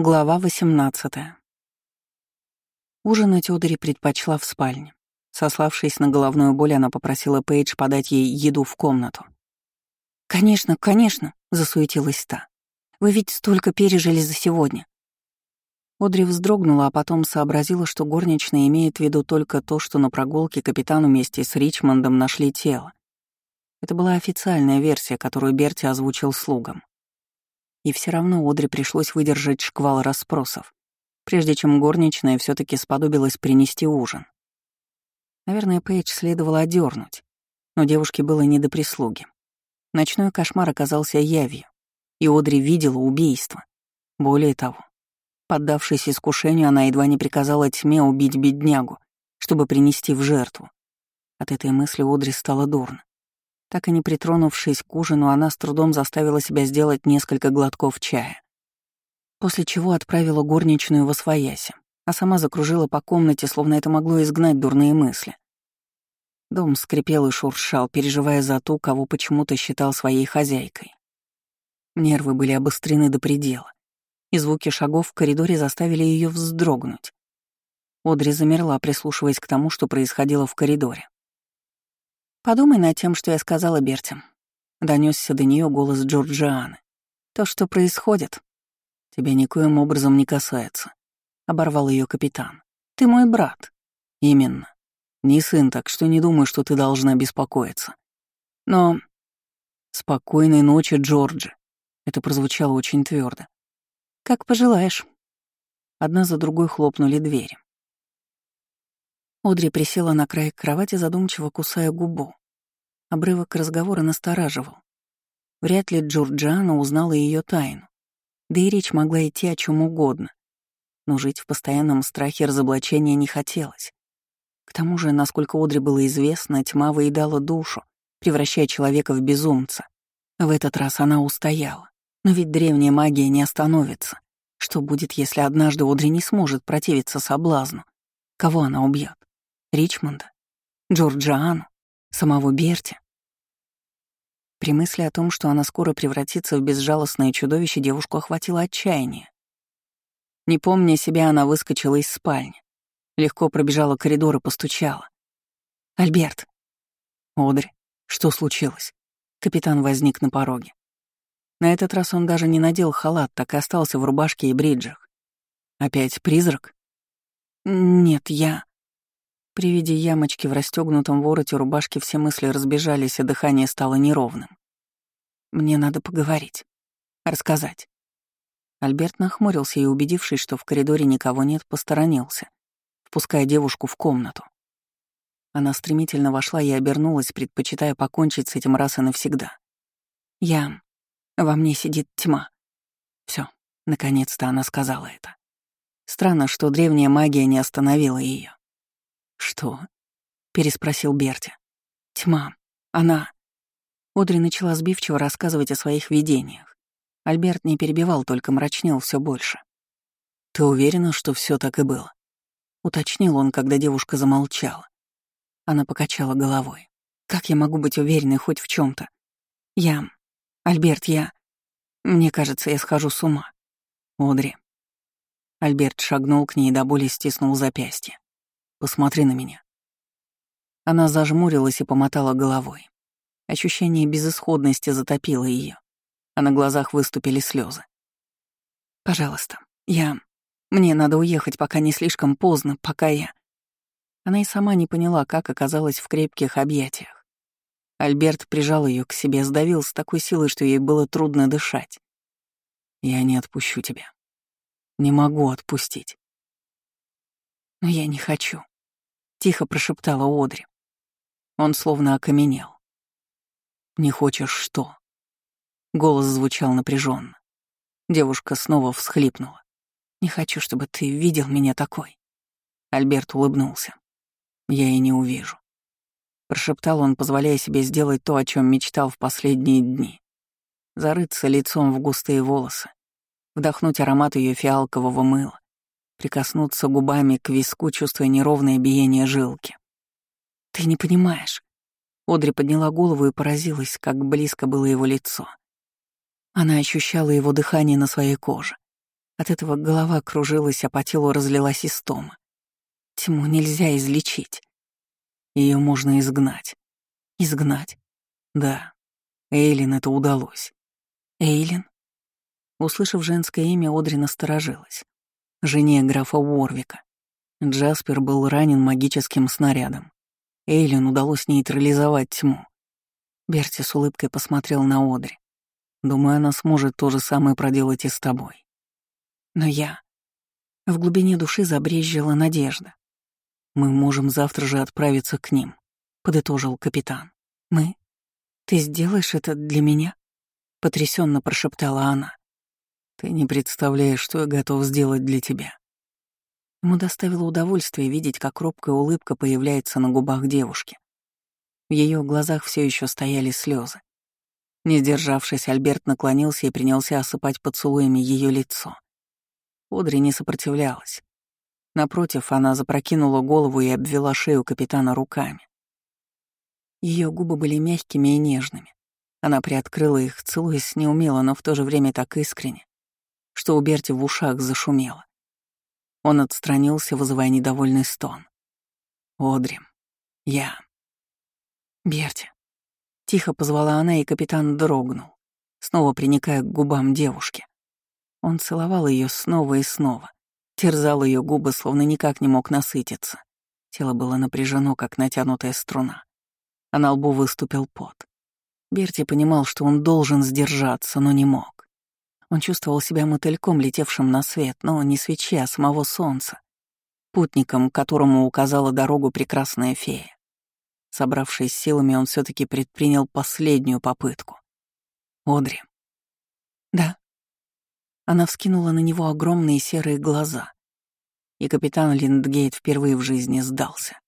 Глава 18. Ужинать Одери предпочла в спальне. Сославшись на головную боль, она попросила Пейдж подать ей еду в комнату. «Конечно, конечно», — засуетилась та. «Вы ведь столько пережили за сегодня». Одри вздрогнула, а потом сообразила, что горничная имеет в виду только то, что на прогулке капитан вместе с Ричмондом нашли тело. Это была официальная версия, которую Берти озвучил слугам. И все равно Одри пришлось выдержать шквал расспросов, прежде чем горничная все таки сподобилась принести ужин. Наверное, Пейдж следовало одернуть, но девушке было не до прислуги. Ночной кошмар оказался явью, и Одри видела убийство. Более того, поддавшись искушению, она едва не приказала тьме убить беднягу, чтобы принести в жертву. От этой мысли Одри стало дурно. Так и не притронувшись к ужину, она с трудом заставила себя сделать несколько глотков чая. После чего отправила горничную во свояси, а сама закружила по комнате, словно это могло изгнать дурные мысли. Дом скрипел и шуршал, переживая за ту, кого почему-то считал своей хозяйкой. Нервы были обострены до предела, и звуки шагов в коридоре заставили ее вздрогнуть. Одри замерла, прислушиваясь к тому, что происходило в коридоре. «Подумай над тем, что я сказала Берти», — донесся до нее голос Джорджианы. «То, что происходит, тебя никоим образом не касается», — оборвал ее капитан. «Ты мой брат». «Именно. Не сын, так что не думаю, что ты должна беспокоиться. Но...» «Спокойной ночи, Джорджи». Это прозвучало очень твердо. «Как пожелаешь». Одна за другой хлопнули двери. Одри присела на край кровати, задумчиво кусая губу. Обрывок разговора настораживал. Вряд ли Джорджиана узнала ее тайну. Да и речь могла идти о чем угодно. Но жить в постоянном страхе разоблачения не хотелось. К тому же, насколько Одри было известно, тьма выедала душу, превращая человека в безумца. В этот раз она устояла. Но ведь древняя магия не остановится. Что будет, если однажды Одри не сможет противиться соблазну? Кого она убьет? Ричмонда? Джорджиану? Самого Берти? При мысли о том, что она скоро превратится в безжалостное чудовище, девушку охватило отчаяние. Не помня себя, она выскочила из спальни. Легко пробежала коридор и постучала. «Альберт!» «Одри, что случилось?» Капитан возник на пороге. На этот раз он даже не надел халат, так и остался в рубашке и бриджах. «Опять призрак?» «Нет, я...» При виде ямочки в расстегнутом вороте рубашки все мысли разбежались, и дыхание стало неровным. «Мне надо поговорить. Рассказать». Альберт нахмурился и, убедившись, что в коридоре никого нет, посторонился, впуская девушку в комнату. Она стремительно вошла и обернулась, предпочитая покончить с этим раз и навсегда. «Я... Во мне сидит тьма». Все, наконец-то она сказала это. Странно, что древняя магия не остановила ее. «Что?» — переспросил Берти. «Тьма. Она...» Одри начала сбивчиво рассказывать о своих видениях. Альберт не перебивал, только мрачнел все больше. «Ты уверена, что все так и было?» — уточнил он, когда девушка замолчала. Она покачала головой. «Как я могу быть уверенной хоть в чем то Я... Альберт, я... Мне кажется, я схожу с ума. Одри». Альберт шагнул к ней и до боли стиснул запястье. Посмотри на меня». Она зажмурилась и помотала головой. Ощущение безысходности затопило ее, а на глазах выступили слезы. «Пожалуйста, я... Мне надо уехать, пока не слишком поздно, пока я...» Она и сама не поняла, как оказалась в крепких объятиях. Альберт прижал ее к себе, сдавил с такой силой, что ей было трудно дышать. «Я не отпущу тебя. Не могу отпустить. Но я не хочу. — тихо прошептала Одри. Он словно окаменел. «Не хочешь что?» Голос звучал напряженно. Девушка снова всхлипнула. «Не хочу, чтобы ты видел меня такой». Альберт улыбнулся. «Я и не увижу». Прошептал он, позволяя себе сделать то, о чем мечтал в последние дни. Зарыться лицом в густые волосы, вдохнуть аромат ее фиалкового мыла, прикоснуться губами к виску, чувствуя неровное биение жилки. «Ты не понимаешь». Одри подняла голову и поразилась, как близко было его лицо. Она ощущала его дыхание на своей коже. От этого голова кружилась, а по телу разлилась истома. Тьму нельзя излечить. Ее можно изгнать. Изгнать? Да. Эйлин это удалось. Эйлин? Услышав женское имя, Одри насторожилась. Жене графа Уорвика. Джаспер был ранен магическим снарядом. Эйлин удалось нейтрализовать тьму. Берти с улыбкой посмотрел на Одри. Думаю, она сможет то же самое проделать и с тобой. Но я... В глубине души забрезжила надежда. Мы можем завтра же отправиться к ним, подытожил капитан. Мы? Ты сделаешь это для меня? Потрясенно прошептала она. Ты не представляешь, что я готов сделать для тебя. Ему доставило удовольствие видеть, как робкая улыбка появляется на губах девушки. В ее глазах все еще стояли слезы. Не сдержавшись, Альберт наклонился и принялся осыпать поцелуями ее лицо. Одри не сопротивлялась. Напротив, она запрокинула голову и обвела шею капитана руками. Ее губы были мягкими и нежными. Она приоткрыла их, целуясь неумело, но в то же время так искренне, что у Берти в ушах зашумело. Он отстранился, вызывая недовольный стон. «Одри, я...» «Берти», — тихо позвала она, и капитан дрогнул, снова приникая к губам девушки. Он целовал ее снова и снова, терзал ее губы, словно никак не мог насытиться. Тело было напряжено, как натянутая струна, а на лбу выступил пот. Берти понимал, что он должен сдержаться, но не мог. Он чувствовал себя мотыльком, летевшим на свет, но не свечи, а самого солнца, путником, которому указала дорогу прекрасная фея. Собравшись силами, он все таки предпринял последнюю попытку. «Одри». «Да». Она вскинула на него огромные серые глаза, и капитан Линдгейт впервые в жизни сдался.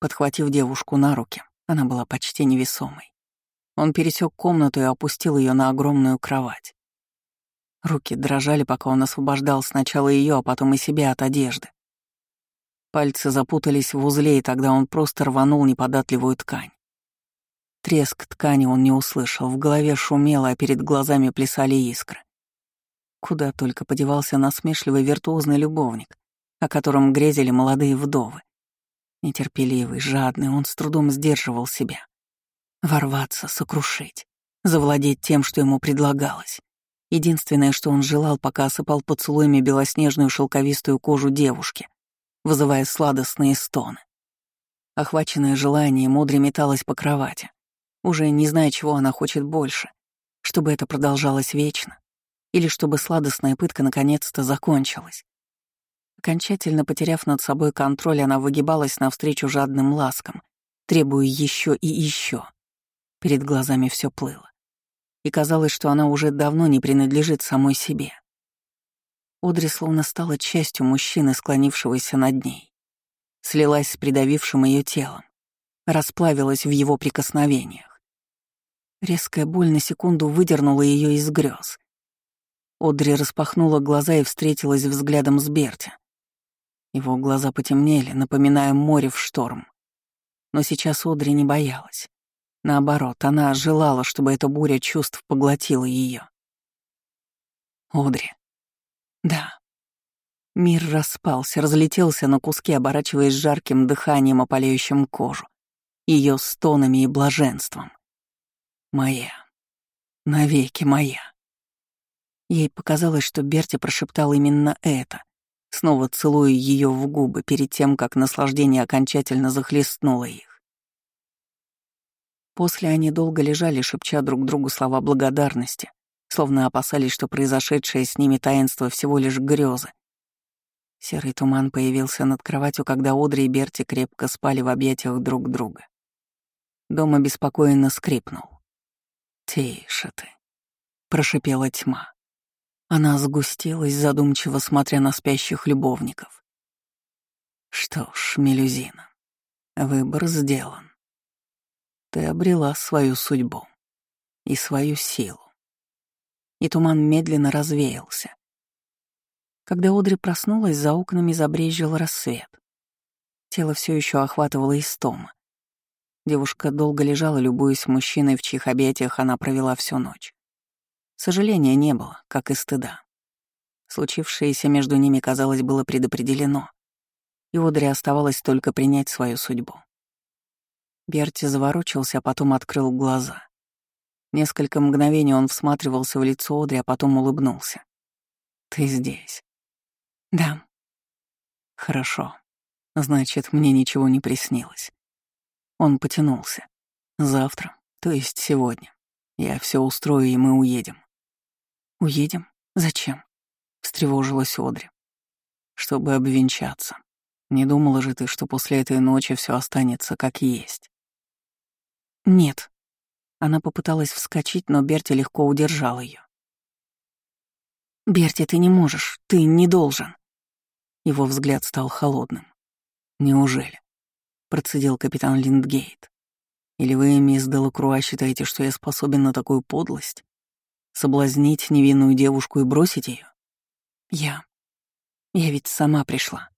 Подхватив девушку на руки, она была почти невесомой. Он пересек комнату и опустил ее на огромную кровать. Руки дрожали, пока он освобождал сначала ее, а потом и себя от одежды. Пальцы запутались в узле, и тогда он просто рванул неподатливую ткань. Треск ткани он не услышал, в голове шумело, а перед глазами плясали искры. Куда только подевался насмешливый виртуозный любовник, о котором грезили молодые вдовы. Нетерпеливый, жадный, он с трудом сдерживал себя. Ворваться, сокрушить, завладеть тем, что ему предлагалось. Единственное, что он желал, пока осыпал поцелуями белоснежную шелковистую кожу девушки, вызывая сладостные стоны. Охваченная желанием, Мудри металась по кровати, уже не зная, чего она хочет больше, чтобы это продолжалось вечно, или чтобы сладостная пытка наконец-то закончилась. Окончательно потеряв над собой контроль, она выгибалась навстречу жадным ласкам, требуя еще и еще. Перед глазами все плыло. И казалось, что она уже давно не принадлежит самой себе. Одри словно стала частью мужчины, склонившегося над ней. Слилась с придавившим ее телом, расплавилась в его прикосновениях. Резкая боль на секунду выдернула ее из грез. Одри распахнула глаза и встретилась взглядом с Берти. Его глаза потемнели, напоминая море в шторм. Но сейчас Одри не боялась. Наоборот, она желала, чтобы эта буря чувств поглотила ее. Одри. Да. Мир распался, разлетелся на куски, оборачиваясь жарким дыханием, опаляющим кожу, ее стонами и блаженством. Моя. Навеки моя. Ей показалось, что Берти прошептал именно это, снова целуя ее в губы перед тем, как наслаждение окончательно захлестнуло их. После они долго лежали, шепча друг другу слова благодарности, словно опасались, что произошедшее с ними таинство всего лишь грезы. Серый туман появился над кроватью, когда Одри и Берти крепко спали в объятиях друг друга. Дом обеспокоенно скрипнул. «Тише ты», — прошипела тьма. Она сгустилась, задумчиво смотря на спящих любовников. Что ж, Мелюзина, выбор сделан. Ты обрела свою судьбу и свою силу. И туман медленно развеялся. Когда Одри проснулась, за окнами забрезжил рассвет. Тело все еще охватывало истома. Девушка долго лежала, любуясь мужчиной, в чьих объятиях она провела всю ночь. Сожаления не было, как и стыда. Случившееся между ними, казалось, было предопределено, и Одри оставалось только принять свою судьбу. Берти заворочился, а потом открыл глаза. Несколько мгновений он всматривался в лицо Одри, а потом улыбнулся. «Ты здесь?» «Да». «Хорошо. Значит, мне ничего не приснилось». Он потянулся. «Завтра, то есть сегодня, я все устрою, и мы уедем». «Уедем? Зачем?» — встревожилась Одри. «Чтобы обвенчаться. Не думала же ты, что после этой ночи все останется как есть?» «Нет». Она попыталась вскочить, но Берти легко удержал ее. «Берти, ты не можешь, ты не должен». Его взгляд стал холодным. «Неужели?» — процедил капитан Линдгейт. «Или вы, мисс Делакруа, считаете, что я способен на такую подлость? Соблазнить невинную девушку и бросить ее? Я... Я ведь сама пришла.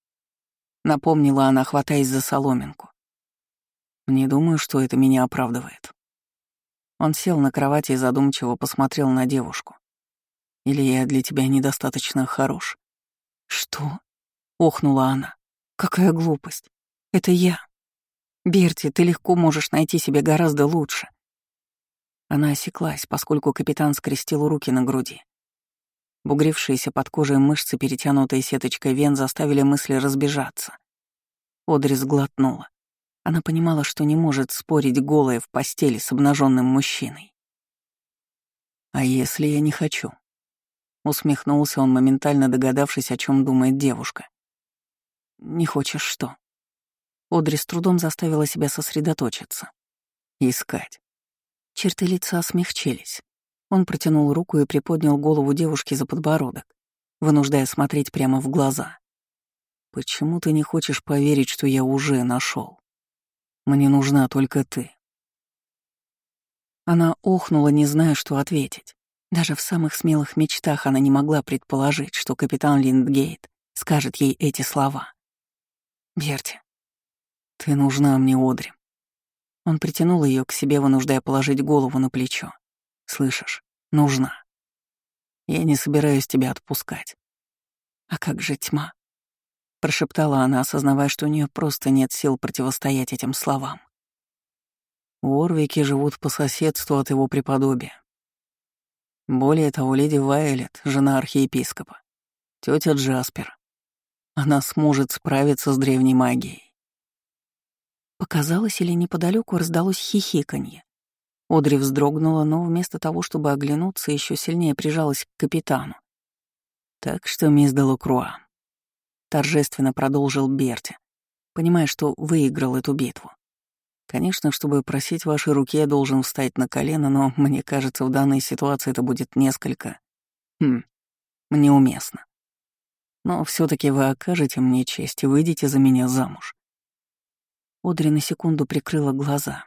Напомнила она, хватаясь за соломинку. Не думаю, что это меня оправдывает. Он сел на кровати и задумчиво посмотрел на девушку. Или я для тебя недостаточно хорош? Что? Охнула она. Какая глупость. Это я. Берти, ты легко можешь найти себе гораздо лучше. Она осеклась, поскольку капитан скрестил руки на груди. Бугрившиеся под кожей мышцы, перетянутые сеточкой вен, заставили мысли разбежаться. Одри сглотнула. Она понимала, что не может спорить голая в постели с обнаженным мужчиной. «А если я не хочу?» Усмехнулся он, моментально догадавшись, о чем думает девушка. «Не хочешь что?» Одри с трудом заставила себя сосредоточиться. «Искать». Черты лица смягчились. Он протянул руку и приподнял голову девушки за подбородок, вынуждая смотреть прямо в глаза. «Почему ты не хочешь поверить, что я уже нашел? Мне нужна только ты». Она охнула, не зная, что ответить. Даже в самых смелых мечтах она не могла предположить, что капитан Линдгейт скажет ей эти слова. «Берти, ты нужна мне, Одри». Он притянул ее к себе, вынуждая положить голову на плечо. Слышишь, нужна. Я не собираюсь тебя отпускать. А как же тьма? Прошептала она, осознавая, что у нее просто нет сил противостоять этим словам. Уорвики живут по соседству от его преподобия. Более того, леди Вайлет, жена архиепископа, тетя Джаспер. Она сможет справиться с древней магией. Показалось или неподалеку раздалось хихиканье. Одри вздрогнула, но вместо того, чтобы оглянуться, еще сильнее прижалась к капитану. «Так что, мисс Делакруа», — торжественно продолжил Берти, понимая, что выиграл эту битву. «Конечно, чтобы просить вашей руки, я должен встать на колено, но мне кажется, в данной ситуации это будет несколько... Хм, неуместно. Но все таки вы окажете мне честь и выйдете за меня замуж». Одри на секунду прикрыла глаза.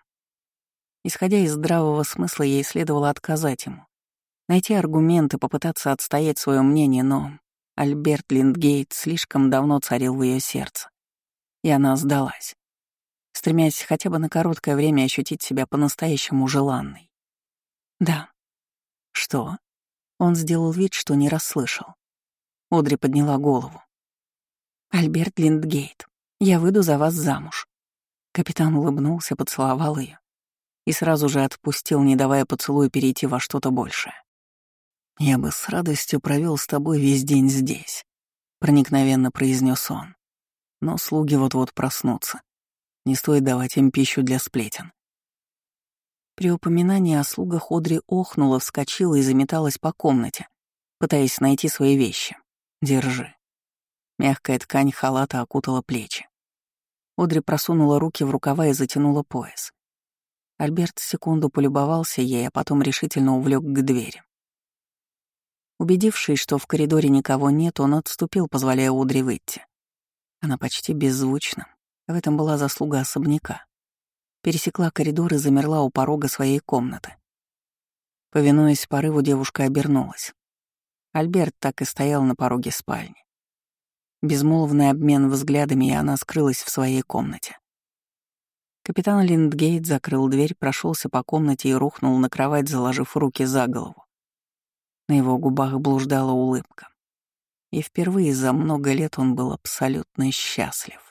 Исходя из здравого смысла, ей следовало отказать ему. Найти аргументы, попытаться отстоять свое мнение, но Альберт Линдгейт слишком давно царил в ее сердце. И она сдалась, стремясь хотя бы на короткое время ощутить себя по-настоящему желанной. «Да». «Что?» Он сделал вид, что не расслышал. Одри подняла голову. «Альберт Линдгейт, я выйду за вас замуж». Капитан улыбнулся, поцеловал ее и сразу же отпустил, не давая поцелую перейти во что-то большее. «Я бы с радостью провел с тобой весь день здесь», — проникновенно произнес он. «Но слуги вот-вот проснутся. Не стоит давать им пищу для сплетен». При упоминании о слугах Одри охнула, вскочила и заметалась по комнате, пытаясь найти свои вещи. «Держи». Мягкая ткань халата окутала плечи. Одри просунула руки в рукава и затянула пояс. Альберт секунду полюбовался ей, а потом решительно увлек к двери. Убедившись, что в коридоре никого нет, он отступил, позволяя Удри выйти. Она почти беззвучно. В этом была заслуга особняка. Пересекла коридор и замерла у порога своей комнаты. Повинуясь порыву, девушка обернулась. Альберт так и стоял на пороге спальни. Безмолвный обмен взглядами, и она скрылась в своей комнате. Капитан Линдгейт закрыл дверь, прошелся по комнате и рухнул на кровать, заложив руки за голову. На его губах блуждала улыбка. И впервые за много лет он был абсолютно счастлив.